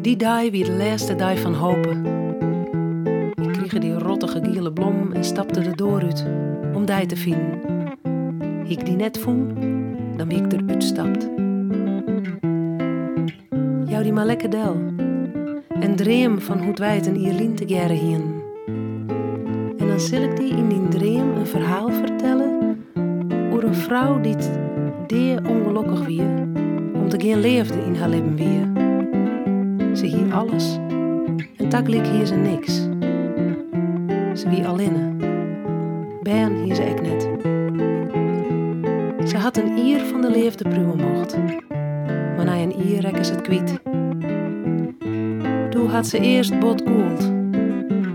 Die dag wie de laatste dag van hopen. Ik kreeg die rottige giele blom en stapte er door uit om die te vinden. Ik die net vond, dan wie ik eruit stapt. Jou die maar lekker del. En dream van hoe wij het een Ierlien te gerre hien. En dan zul ik die in die dream een verhaal vertellen over een vrouw die het deer ongelukkig wie, omdat geen leefde in haar leven wie. Ze hier alles en takelijk hier ze niks. Ze wie alleen. Ben hier ze ik net. Ze had een ier van de leefde pruwen mocht, maar na een ier rekken ze het kwiet. Toen had ze eerst bot koeld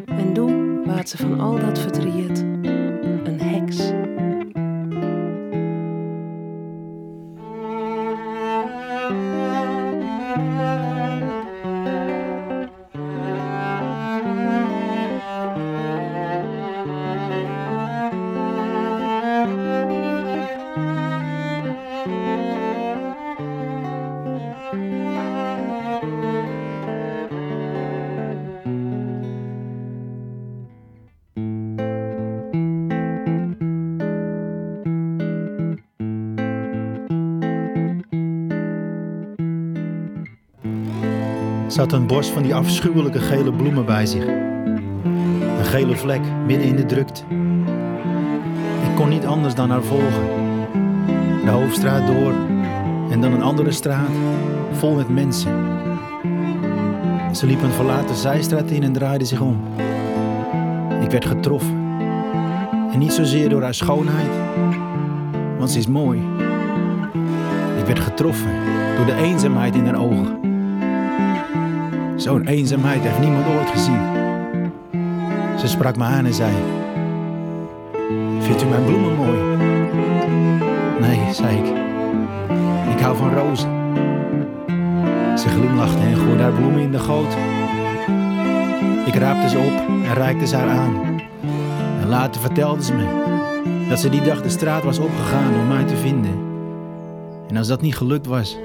en toen waard ze van al dat verdriet Had een bos van die afschuwelijke gele bloemen bij zich. Een gele vlek midden in de drukte. Ik kon niet anders dan haar volgen. De hoofdstraat door en dan een andere straat vol met mensen. Ze liep een verlaten zijstraat in en draaide zich om. Ik werd getroffen. En niet zozeer door haar schoonheid, want ze is mooi. Ik werd getroffen door de eenzaamheid in haar ogen. Zo'n eenzaamheid heeft niemand ooit gezien. Ze sprak me aan en zei: Vindt u mijn bloemen mooi? Nee, zei ik. Ik hou van rozen. Ze glimlachte en gooide haar bloemen in de goot. Ik raapte ze op en reikte ze haar aan. En later vertelde ze me dat ze die dag de straat was opgegaan om mij te vinden. En als dat niet gelukt was,